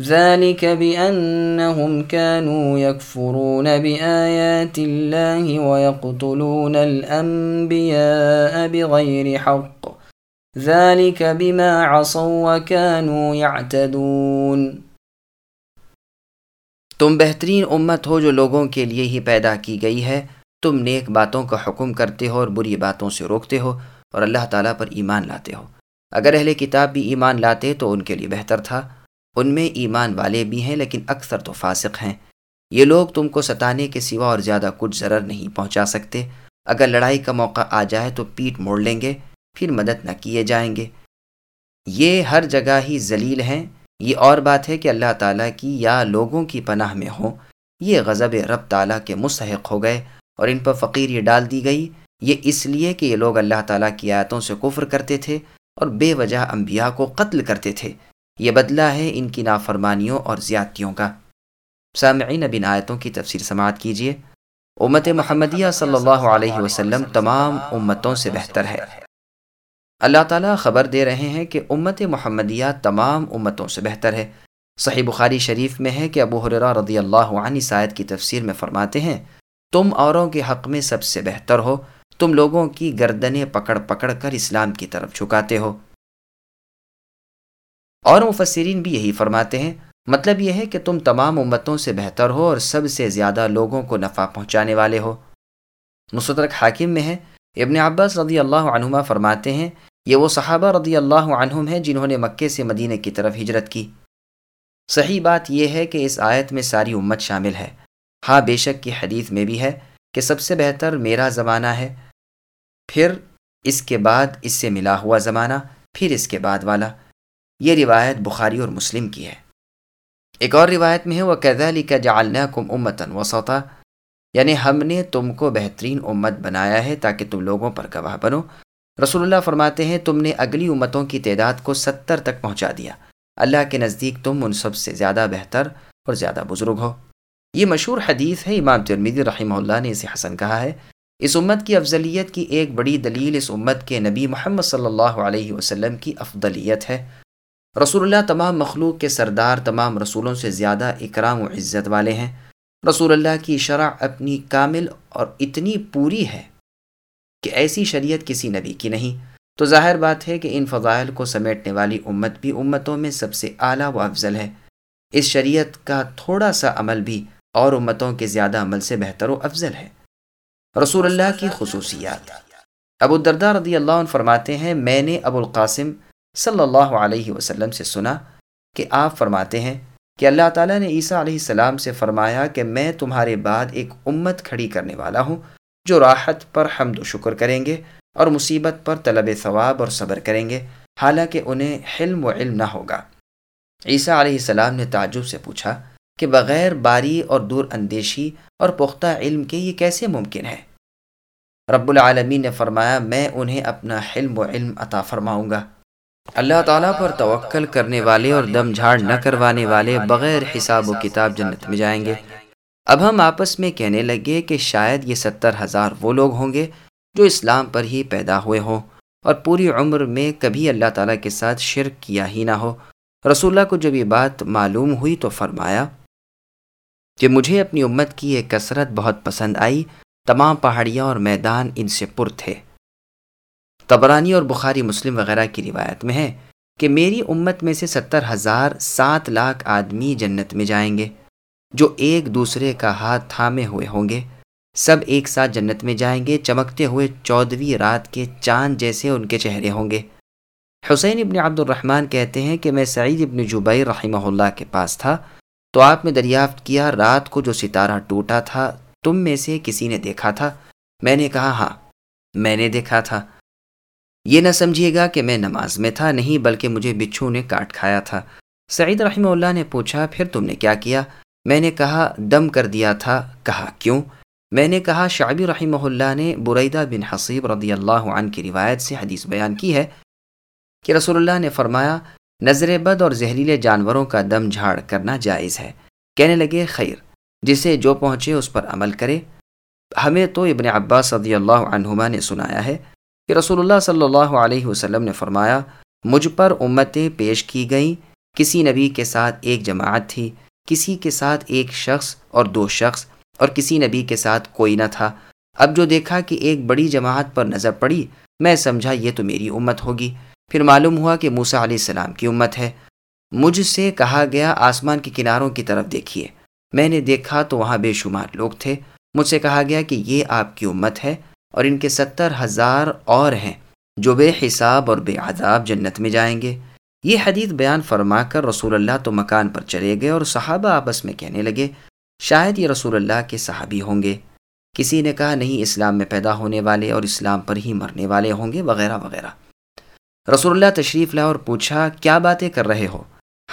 ذلك بأنهم كانوا يكفرون بآيات الله ويقتلون الأنبياء بغير حق. ذلك بما عصوا وكانوا يعتدون. تم بہترین امت ہو جو لوگوں کے لیے ہی پیدا کی گئی ہے. تم نیک باتوں کا حکم کرتے ہو اور بری باتوں سے روکتے ہو اور اللہ تعالیٰ پر ایمان لاتے ہو. اگر اہل کتاب بھی ایمان لاتے تو ان کے لیے بہتر تھا. ان میں ایمان والے بھی ہیں لیکن اکثر تو فاسق ہیں۔ یہ لوگ تم کو ستانے کے سوا اور زیادہ کچھ ضرر نہیں پہنچا سکتے۔ اگر لڑائی کا موقع آ جائے تو پیٹ موڑ لیں گے، پھر مدد نہ کیے جائیں گے۔ یہ ہر جگہ ہی ذلیل ہیں۔ یہ اور بات ہے کہ اللہ تعالیٰ کی یا لوگوں کی پناہ میں ہوں۔ یہ غضب رب تعالیٰ کے مستحق ہو گئے اور ان پر فقیر یہ ڈال دی گئی۔ یہ اس لیے کہ یہ لوگ اللہ تعالیٰ کی آیتوں سے کفر کرتے تھے اور بے وجہ انبیاء کو قتل کرتے تھے۔ یہ بدلہ ہے ان کی نافرمانیوں اور زیادتیوں کا۔ سامعین بن آیتوں کی تفسیر سماعت کیجیے امت محمدیہ صلی اللہ علیہ وسلم تمام امتوں سے بہتر ہے۔ اللہ تعالیٰ خبر دے رہے ہیں کہ امت محمدیہ تمام امتوں سے بہتر ہے۔ صحیح بخاری شریف میں ہے کہ ابو حرا رضی اللہ عنہ سائد کی تفسیر میں فرماتے ہیں، تم اوروں کے حق میں سب سے بہتر ہو، تم لوگوں کی گردنیں پکڑ پکڑ کر اسلام کی طرف جھکاتے ہو۔ اور مفسرین بھی یہی فرماتے ہیں مطلب یہ ہے کہ تم تمام امتوں سے بہتر ہو اور سب سے زیادہ لوگوں کو نفع پہنچانے والے ہو۔ مصدرک حاکم میں ہے، ابن عباس رضی اللہ عنہما فرماتے ہیں، یہ وہ صحابہ رضی اللہ عنہم ہیں جنہوں نے مکے سے مدینہ کی طرف ہجرت کی۔ صحیح بات یہ ہے کہ اس آیت میں ساری امت شامل ہے۔ ہاں بے شک کی حدیث میں بھی ہے کہ سب سے بہتر میرا زمانہ ہے۔ پھر اس کے بعد اس سے ملا ہوا زمانہ، پھر اس کے بعد والا۔ یہ روایت بخاری اور مسلم کی ہے۔ ایک اور روایت میں ہے وہ قید علی کا جالنا کم امتن یعنی ہم نے تم کو بہترین امت بنایا ہے تاکہ تم لوگوں پر گواہ بنو۔ رسول اللہ فرماتے ہیں، تم نے اگلی امتوں کی تعداد کو ستر تک پہنچا دیا۔ اللہ کے نزدیک تم ان سب سے زیادہ بہتر اور زیادہ بزرگ ہو۔ یہ مشہور حدیث ہے، امام ترمیدی رحمہ اللہ نے اسے حسن کہا ہے۔ اس امت کی افضلیت کی ایک بڑی دلیل اس امت کے نبی محمد صلی اللہ علیہ وسلم کی افضلیت ہے۔ رسول اللہ تمام مخلوق کے سردار، تمام رسولوں سے زیادہ اکرام و عزت والے ہیں۔ رسول اللہ کی شرع اپنی کامل اور اتنی پوری ہے کہ ایسی شریعت کسی نبی کی نہیں۔ تو ظاہر بات ہے کہ ان فضائل کو سمیٹنے والی امت بھی امتوں میں سب سے اعلیٰ و افضل ہے۔ اس شریعت کا تھوڑا سا عمل بھی اور امتوں کے زیادہ عمل سے بہتر و افضل ہے۔ رسول اللہ کی خصوصیات۔ ابو الدردہ رضی اللہ عنہ فرماتے ہیں، میں نے ابو القاسم صلی اللہ علیہ وسلم سے سنا کہ آپ فرماتے ہیں کہ اللہ تعالیٰ نے عیسیٰ علیہ السلام سے فرمایا کہ میں تمہارے بعد ایک امت کھڑی کرنے والا ہوں جو راحت پر حمد و شکر کریں گے اور مصیبت پر طلب ثواب اور صبر کریں گے، حالانکہ انہیں حلم و علم نہ ہوگا۔ عیسیٰ علیہ السلام نے تعجب سے پوچھا کہ بغیر باری اور دور اندیشی اور پختہ علم کے یہ کیسے ممکن ہے؟ رب العالمین نے فرمایا، میں انہیں اپنا حلم و علم عطا فرماؤں گا۔ اللہ تعالیٰ پر توکل کرنے والے اور دم جھاڑ نہ کروانے والے بغیر حساب و کتاب جنت میں جائیں گے۔ اب ہم آپس میں کہنے لگے کہ شاید یہ ستر ہزار وہ لوگ ہوں گے جو اسلام پر ہی پیدا ہوئے ہوں اور پوری عمر میں کبھی اللہ تعالیٰ کے ساتھ شرک کیا ہی نہ ہو۔ رسول اللہ کو جب یہ بات معلوم ہوئی تو فرمایا کہ مجھے اپنی امت کی یہ کثرت بہت پسند آئی، تمام پہاڑیاں اور میدان ان سے پر تھے۔ تبرانی اور بخاری مسلم وغیرہ کی روایت میں ہے کہ میری امت میں سے ستر ہزار سات لاکھ آدمی جنت میں جائیں گے، جو ایک دوسرے کا ہاتھ تھامے ہوئے ہوں گے۔ سب ایک ساتھ جنت میں جائیں گے، چمکتے ہوئے چودھویں رات کے چاند جیسے ان کے چہرے ہوں گے۔ حسین ابن عبد الرحمن کہتے ہیں کہ میں سعید ابن جبیر رحمہ اللہ کے پاس تھا، تو آپ نے دریافت کیا رات کو جو ستارہ ٹوٹا تھا، تم میں سے کسی نے دیکھا تھا؟ میں نے کہا ہاں میں نے دیکھا تھا۔ یہ نہ سمجھیے گا کہ میں نماز میں تھا نہیں بلکہ مجھے بچھو نے کاٹ کھایا تھا۔ سعید رحمہ اللہ نے پوچھا، پھر تم نے کیا کیا؟ میں نے کہا، دم کر دیا تھا۔ کہا، کیوں؟ میں نے کہا، شعبی رحمہ اللہ نے بریدہ بن حصیب رضی اللہ عنہ کی روایت سے حدیث بیان کی ہے کہ رسول اللہ نے فرمایا، نظر بد اور زہریلے جانوروں کا دم جھاڑ کرنا جائز ہے۔ کہنے لگے، خیر، جسے جو پہنچے اس پر عمل کرے۔ ہمیں تو ابن عباس صدی اللہ عنہما نے سنایا ہے۔ کہ رسول اللہ صلی اللہ علیہ وسلم نے فرمایا، مجھ پر امتیں پیش کی گئیں، کسی نبی کے ساتھ ایک جماعت تھی، کسی کے ساتھ ایک شخص اور دو شخص، اور کسی نبی کے ساتھ کوئی نہ تھا۔ اب جو دیکھا کہ ایک بڑی جماعت پر نظر پڑی، میں سمجھا، یہ تو میری امت ہوگی۔ پھر معلوم ہوا کہ موسا علیہ السلام کی امت ہے۔ مجھ سے کہا گیا، آسمان کے کناروں کی طرف دیکھیے۔ میں نے دیکھا تو وہاں بے شمار لوگ تھے۔ مجھ سے کہا گیا کہ یہ آپ کی امت ہے۔ اور ان کے ستر ہزار اور ہیں جو بے حساب اور بے عذاب جنت میں جائیں گے۔ یہ حدیث بیان فرما کر رسول اللہ تو مکان پر چلے گئے اور صحابہ آپس میں کہنے لگے، شاید یہ رسول اللہ کے صحابی ہوں گے۔ کسی نے کہا، نہیں، اسلام میں پیدا ہونے والے اور اسلام پر ہی مرنے والے ہوں گے، وغیرہ وغیرہ۔ رسول اللہ تشریف لا اور پوچھا، کیا باتیں کر رہے ہو؟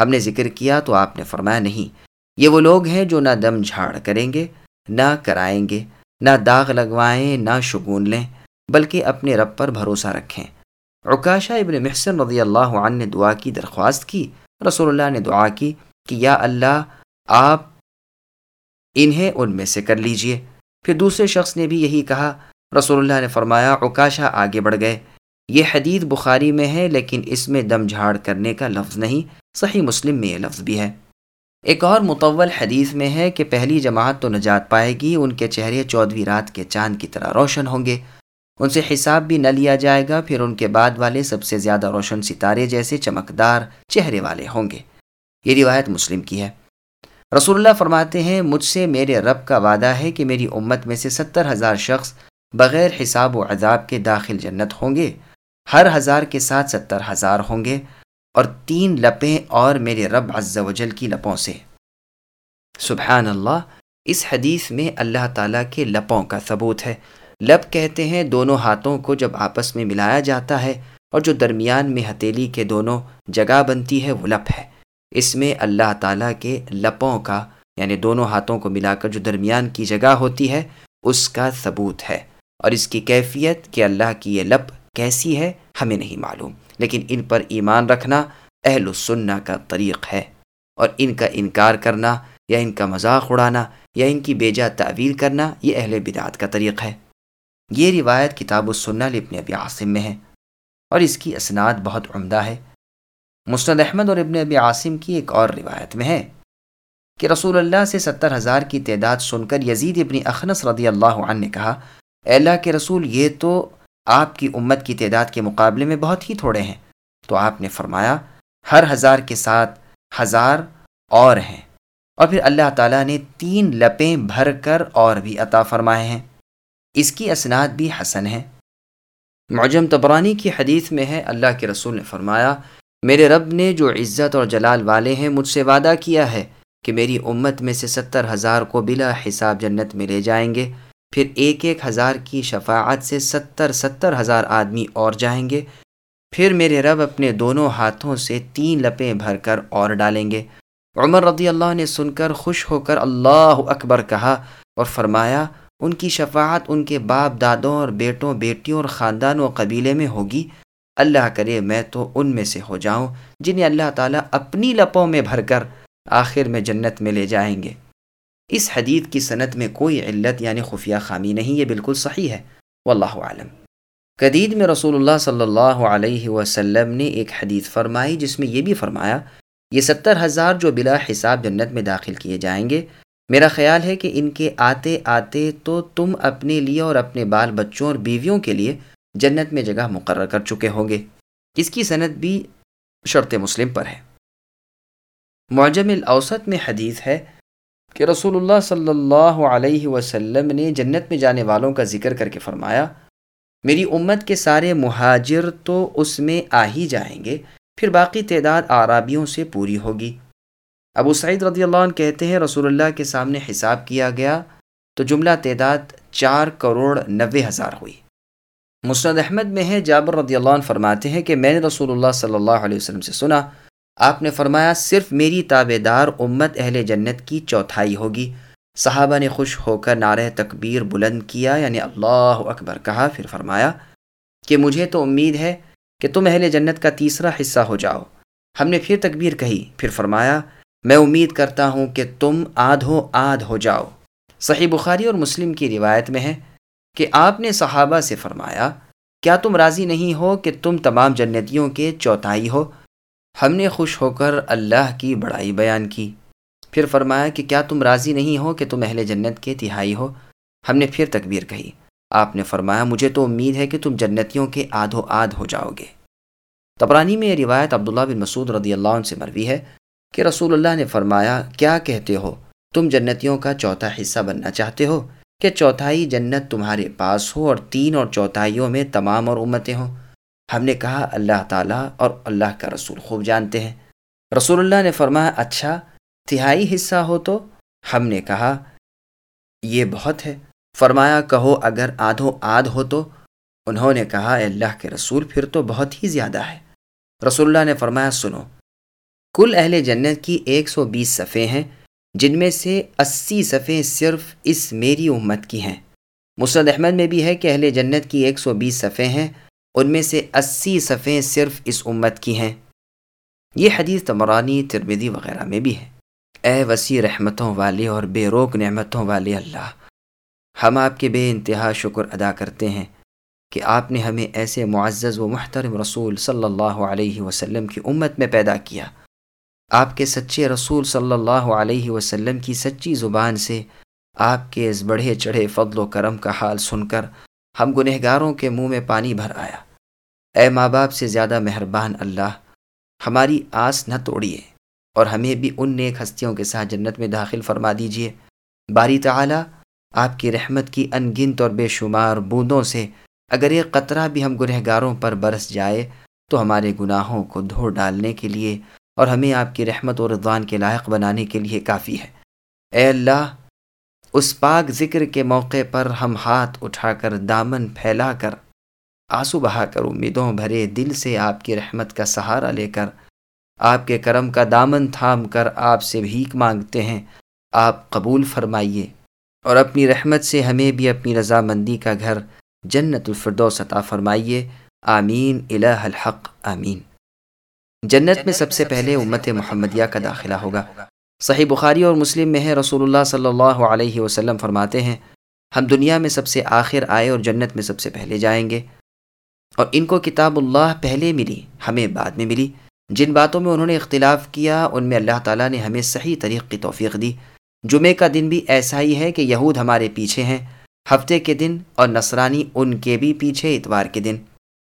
ہم نے ذکر کیا تو آپ نے فرمایا، نہیں، یہ وہ لوگ ہیں جو نہ دم جھاڑ کریں گے، نہ کرائیں گے۔ نہ داغ لگوائیں، نہ شگون لیں، بلکہ اپنے رب پر بھروسہ رکھیں۔ عکاشہ ابن محسن رضی اللہ عنہ نے دعا کی، درخواست کی۔ رسول اللہ نے دعا کی کہ یا اللہ، آپ انہیں ان میں سے کر لیجیے۔ پھر دوسرے شخص نے بھی یہی کہا۔ رسول اللہ نے فرمایا، عکاشہ آگے بڑھ گئے۔ یہ حدیث بخاری میں ہے، لیکن اس میں دم جھاڑ کرنے کا لفظ نہیں، صحیح مسلم میں یہ لفظ بھی ہے۔ ایک اور متول حدیث میں ہے کہ پہلی جماعت تو نجات پائے گی، ان کے چہرے چودھویں رات کے چاند کی طرح روشن ہوں گے۔ ان سے حساب بھی نہ لیا جائے گا، پھر ان کے بعد والے سب سے زیادہ روشن ستارے جیسے چمکدار چہرے والے ہوں گے۔ یہ روایت مسلم کی ہے۔ رسول اللہ فرماتے ہیں، مجھ سے میرے رب کا وعدہ ہے کہ میری امت میں سے ستر ہزار شخص بغیر حساب و عذاب کے داخل جنت ہوں گے۔ ہر ہزار کے ساتھ ستر ہزار ہوں گے۔ اور تین لپیں اور میرے رب عز و جل کی لپوں سے۔ سبحان اللہ اس حدیث میں اللہ تعالیٰ کے لپوں کا ثبوت ہے۔ لپ کہتے ہیں دونوں ہاتھوں کو جب آپس میں ملایا جاتا ہے اور جو درمیان میں ہتیلی کے دونوں جگہ بنتی ہے، وہ لپ ہے۔ اس میں اللہ تعالیٰ کے لپوں کا یعنی دونوں ہاتھوں کو ملا کر جو درمیان کی جگہ ہوتی ہے، اس کا ثبوت ہے۔ اور اس کی کیفیت کہ اللہ کی یہ لپ کیسی ہے، ہمیں نہیں معلوم۔ لیکن ان پر ایمان رکھنا اہل السنہ کا طریق ہے اور ان کا انکار کرنا یا ان کا مذاق اڑانا یا ان کی بیجا تعویل کرنا یہ اہل بدعت کا طریق ہے۔ یہ روایت کتاب السنہ لبن ابی عاصم میں ہے اور اس کی اسناد بہت عمدہ ہے۔ مسند احمد اور ابن ابی عاصم کی ایک اور روایت میں ہے کہ رسول اللہ سے ستر ہزار کی تعداد سن کر یزید ابن اخنس رضی اللہ عنہ نے کہا، اے اللہ کے رسول، یہ تو آپ کی امت کی تعداد کے مقابلے میں بہت ہی تھوڑے ہیں۔ تو آپ نے فرمایا، ہر ہزار کے ساتھ ہزار اور ہیں۔ اور پھر اللہ تعالیٰ نے تین لپیں بھر کر اور بھی عطا فرمائے ہیں۔ اس کی اسناد بھی حسن ہے۔ معجم تبرانی کی حدیث میں ہے، اللہ کے رسول نے فرمایا، میرے رب نے جو عزت اور جلال والے ہیں، مجھ سے وعدہ کیا ہے کہ میری امت میں سے ستر ہزار کو بلا حساب جنت میں لے جائیں گے۔ پھر ایک ایک ہزار کی شفاعت سے ستر ستر ہزار آدمی اور جائیں گے۔ پھر میرے رب اپنے دونوں ہاتھوں سے تین لپیں بھر کر اور ڈالیں گے۔ عمر رضی اللہ نے سن کر خوش ہو کر اللہ اکبر کہا اور فرمایا، ان کی شفاعت ان کے باپ دادوں اور بیٹوں، بیٹیوں اور خاندان و قبیلے میں ہوگی۔ اللہ کرے میں تو ان میں سے ہو جاؤں جنہیں اللہ تعالیٰ اپنی لپوں میں بھر کر آخر میں جنت میں لے جائیں گے۔ اس حدیث کی صنعت میں کوئی علت یعنی خفیہ خامی نہیں، یہ بالکل صحیح ہے۔ واللہ عالم قدید میں رسول اللہ صلی اللہ علیہ وسلم نے ایک حدیث فرمائی، جس میں یہ بھی فرمایا، یہ ستر ہزار جو بلا حساب جنت میں داخل کیے جائیں گے، میرا خیال ہے کہ ان کے آتے آتے تو تم اپنے لیے اور اپنے بال بچوں اور بیویوں کے لیے جنت میں جگہ مقرر کر چکے ہوں گے۔ اس کی صنعت بھی شرط مسلم پر ہے۔ معجم الاوسط میں حدیث ہے کہ رسول اللہ صلی اللہ علیہ وسلم نے جنت میں جانے والوں کا ذکر کر کے فرمایا، میری امت کے سارے مہاجر تو اس میں آ ہی جائیں گے، پھر باقی تعداد آرابیوں سے پوری ہوگی۔ ابو سعید رضی اللہ عنہ کہتے ہیں رسول اللہ کے سامنے حساب کیا گیا تو جملہ تعداد چار کروڑ نوے ہزار ہوئی۔ مسند احمد میں ہے، جابر رضی اللہ عنہ فرماتے ہیں کہ میں نے رسول اللہ صلی اللہ علیہ وسلم سے سنا آپ نے فرمایا، صرف میری تابے دار امت اہل جنت کی چوتھائی ہوگی۔ صحابہ نے خوش ہو کر نعرہ تکبیر بلند کیا یعنی اللہ اکبر کہا، پھر فرمایا، کہ مجھے تو امید ہے کہ تم اہل جنت کا تیسرا حصہ ہو جاؤ۔ ہم نے پھر تکبیر کہی، پھر فرمایا، میں امید کرتا ہوں کہ تم آدھو آدھ ہو جاؤ۔ صحیح بخاری اور مسلم کی روایت میں ہے کہ آپ نے صحابہ سے فرمایا، کیا تم راضی نہیں ہو کہ تم تمام جنتیوں کے چوتھائی ہو؟ ہم نے خوش ہو کر اللہ کی بڑائی بیان کی۔ پھر فرمایا کہ کیا تم راضی نہیں ہو کہ تم اہل جنت کے تہائی ہو؟ ہم نے پھر تکبیر کہی۔ آپ نے فرمایا، مجھے تو امید ہے کہ تم جنتیوں کے آدھو آدھ ہو جاؤ گے۔ تبرانی میں یہ روایت عبداللہ بن مسعود رضی اللہ عنہ سے مروی ہے کہ رسول اللہ نے فرمایا، کیا کہتے ہو؟ تم جنتیوں کا چوتھا حصہ بننا چاہتے ہو؟ کہ چوتھائی جنت تمہارے پاس ہو اور تین اور چوتھائیوں میں تمام اور امتیں ہوں؟ ہم نے کہا اللہ تعالیٰ اور اللہ کا رسول خوب جانتے ہیں۔ رسول اللہ نے فرمایا اچھا تہائی حصہ ہو تو؟ ہم نے کہا، یہ بہت ہے۔ فرمایا، کہو، اگر آدھو آدھ ہو تو؟ انہوں نے کہا، اے اللہ کے رسول، پھر تو بہت ہی زیادہ ہے۔ رسول اللہ نے فرمایا، سنو، کل اہل جنت کی ایک سو بیس صفحے ہیں، جن میں سے اسی صفحے صرف اس میری امت کی ہیں۔ مسرد احمد میں بھی ہے کہ اہل جنت کی ایک سو بیس صفحے ہیں۔ ان میں سے اسی صفحے صرف اس امت کی ہیں۔ یہ حدیث تمرانی ترمیدی وغیرہ میں بھی ہے۔ اے وسیع رحمتوں والے اور بے روک نعمتوں والے اللہ، ہم آپ کے بے انتہا شکر ادا کرتے ہیں کہ آپ نے ہمیں ایسے معزز و محترم رسول صلی اللہ علیہ وسلم کی امت میں پیدا کیا۔ آپ کے سچے رسول صلی اللہ علیہ وسلم کی سچی زبان سے آپ کے اس بڑھے چڑھے فضل و کرم کا حال سن کر ہم گنہگاروں کے منہ میں پانی بھر آیا۔ اے ماں باپ سے زیادہ مہربان اللہ، ہماری آس نہ توڑیے اور ہمیں بھی ان نیک ہستیوں کے ساتھ جنت میں داخل فرما دیجیے۔ باری تعالی، آپ کی رحمت کی ان گنت اور بے شمار بوندوں سے اگر ایک قطرہ بھی ہم گنہگاروں پر برس جائے، تو ہمارے گناہوں کو دھو ڈالنے کے لیے اور ہمیں آپ کی رحمت و رضوان کے لائق بنانے کے لیے کافی ہے۔ اے اللہ اس پاک ذکر کے موقع پر ہم ہاتھ اٹھا کر دامن پھیلا کر آنسو بہا کر امیدوں بھرے دل سے آپ کی رحمت کا سہارا لے کر آپ کے کرم کا دامن تھام کر آپ سے بھیک مانگتے ہیں، آپ قبول فرمائیے۔ اور اپنی رحمت سے ہمیں بھی اپنی رضامندی کا گھر جنت الفردوس عطا فرمائیے۔ آمین۔ الہ الحق۔ آمین۔ جنت میں سب سے پہلے امت محمدیہ کا داخلہ ہوگا۔ صحیح بخاری اور مسلم میں ہے، رسول اللہ صلی اللہ علیہ وسلم فرماتے ہیں، ہم دنیا میں سب سے آخر آئے اور جنت میں سب سے پہلے جائیں گے۔ اور ان کو کتاب اللہ پہلے ملی، ہمیں بعد میں ملی۔ جن باتوں میں انہوں نے اختلاف کیا، ان میں اللہ تعالیٰ نے ہمیں صحیح طریق کی توفیق دی۔ جمعے کا دن بھی ایسا ہی ہے کہ یہود ہمارے پیچھے ہیں، ہفتے کے دن اور نصرانی ان کے بھی پیچھے اتوار کے دن۔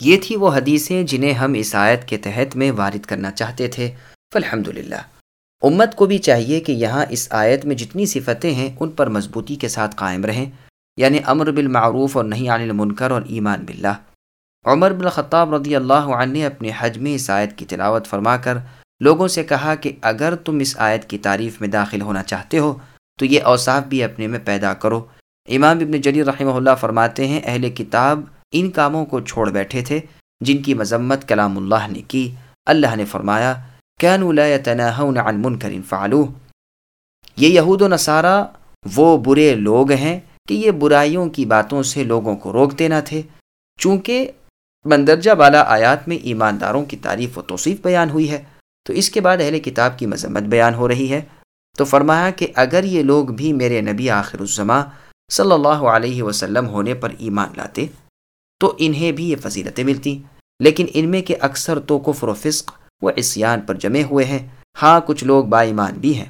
یہ تھی وہ حدیثیں جنہیں ہم اس آیت کے تحت میں وارد کرنا چاہتے تھے۔ فالحمد للہ امت کو بھی چاہیے کہ یہاں اس آیت میں جتنی صفتیں ہیں ان پر مضبوطی کے ساتھ قائم رہیں یعنی امر بالمعروف اور نہیں عن المنکر اور ایمان باللہ۔ عمر بن خطاب رضی اللہ عنہ نے اپنے حج میں اس آیت کی تلاوت فرما کر لوگوں سے کہا کہ اگر تم اس آیت کی تعریف میں داخل ہونا چاہتے ہو، تو یہ اوصاف بھی اپنے میں پیدا کرو۔ امام ابن جلی رحمہ اللہ فرماتے ہیں، اہل کتاب ان کاموں کو چھوڑ بیٹھے تھے جن کی مذمت کلام اللہ نے کی۔ اللہ نے فرمایا عن منکر فعلوه. یہ یہود و نصارہ وہ برے لوگ ہیں کہ یہ برائیوں کی باتوں سے لوگوں کو روکتے نہ تھے، چونکہ مندرجہ بالا آیات میں ایمانداروں کی تعریف و توصیف بیان ہوئی ہے۔ تو اس کے بعد اہل کتاب کی مذمت بیان ہو رہی ہے۔ تو فرمایا کہ اگر یہ لوگ بھی میرے نبی آخر الزما صلی اللہ علیہ وسلم ہونے پر ایمان لاتے، تو انہیں بھی یہ فضیلتیں ملتی لیکن ان میں کے اکثر تو کفر و فسق و عصیان پر جمے ہوئے ہیں۔ ہاں کچھ لوگ با ایمان بھی ہیں۔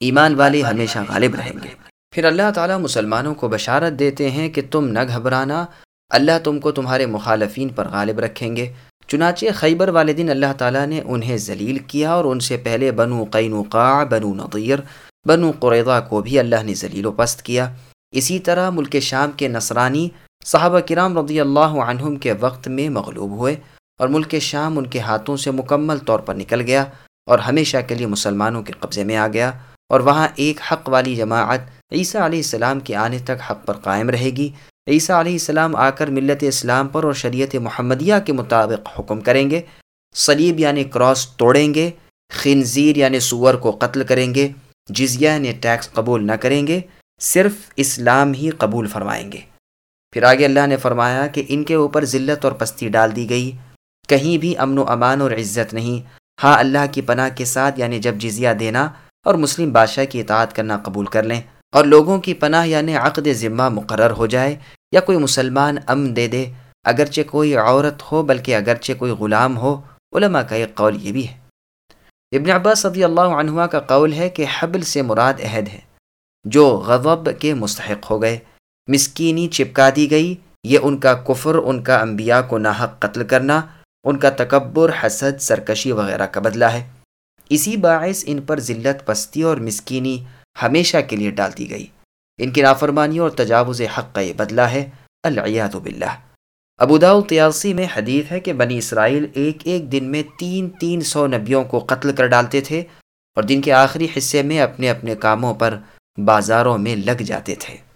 ایمان والے ہمیشہ غالب رہیں گے۔ پھر اللہ تعالیٰ مسلمانوں کو بشارت دیتے ہیں کہ تم نہ گھبرانا۔ اللہ تم کو تمہارے مخالفین پر غالب رکھیں گے۔ چنانچہ خیبر والے دن اللہ تعالیٰ نے انہیں ذلیل کیا اور ان سے پہلے بنو قینوقاع بنو نظیر بنو قریضہ کو بھی اللہ نے ذلیل و پست کیا۔ اسی طرح ملک شام کے نصرانی صحابہ کرام رضی اللہ عنہم کے وقت میں مغلوب ہوئے۔ اور ملک شام ان کے ہاتھوں سے مکمل طور پر نکل گیا اور ہمیشہ کے لیے مسلمانوں کے قبضے میں آ گیا اور وہاں ایک حق والی جماعت عیسیٰ علیہ السلام کے آنے تک حق پر قائم رہے گی۔ عیسیٰ علیہ السلام آ کر ملت اسلام پر اور شریعت محمدیہ کے مطابق حکم کریں گے۔ صلیب یعنی کراس توڑیں گے۔ خنزیر یعنی سور کو قتل کریں گے۔ جزیہ یعنی ٹیکس قبول نہ کریں گے۔ صرف اسلام ہی قبول فرمائیں گے۔ پھر آگے اللہ نے فرمایا کہ ان کے اوپر ذلت اور پستی ڈال دی گئی۔ کہیں بھی امن و امان اور عزت نہیں۔ ہاں اللہ کی پناہ کے ساتھ یعنی جب جزیہ دینا اور مسلم بادشاہ کی اطاعت کرنا قبول کر لیں اور لوگوں کی پناہ یعنی عقد ذمہ، مقرر ہو جائے یا کوئی مسلمان امن دے دے، اگرچہ کوئی عورت ہو، بلکہ اگرچہ کوئی غلام ہو، علماء کا ایک قول یہ بھی ہے۔ ابن عباس صدی اللہ عنہ کا قول ہے کہ حبل سے مراد عہد ہے، جو غضب کے مستحق ہو گئے۔ مسکینی چپکا دی گئی، یہ ان کا کفر، ان کا انبیاء کو ناحق قتل کرنا ان کا تکبر، حسد، سرکشی وغیرہ کا بدلہ ہے۔ اسی باعث ان پر ذلت، پستی اور مسکینی ہمیشہ کے لیے ڈال دی گئی۔ ان کی نافرمانی اور تجاوز حق کا یہ بدلہ ہے۔ العیاذ باللہ۔ ابوداؤ تیاسی میں حدیث ہے کہ بنی اسرائیل ایک ایک دن میں تین تین سو نبیوں کو قتل کر ڈالتے تھے اور دن کے آخری حصے میں اپنے اپنے کاموں پر بازاروں میں لگ جاتے تھے۔